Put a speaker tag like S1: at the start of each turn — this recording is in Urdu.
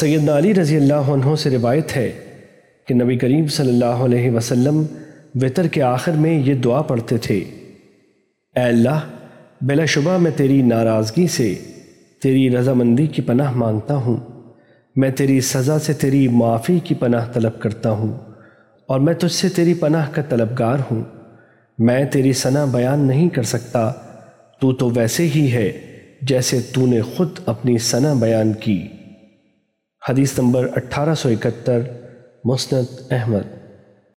S1: سیدنا علی رضی اللہ عنہ سے روایت ہے کہ نبی کریم صلی اللہ علیہ وسلم وطر کے آخر میں یہ دعا پڑھتے تھے، اے اللہ، بلا شبہ میں تیری ناراضگی سے، تیری رضامندی کی پناہ مانگتا ہوں۔ میں تیری سزا سے تیری معافی کی پناہ طلب کرتا ہوں اور میں تجھ سے تیری پناہ کا طلبگار ہوں۔ میں تیری ثنا بیان نہیں کر سکتا، تو تو ویسے ہی ہے جیسے تو نے خود اپنی ثنا بیان کی۔ حدیث نمبر اٹھارہ سو اکہتر مسند احمد۔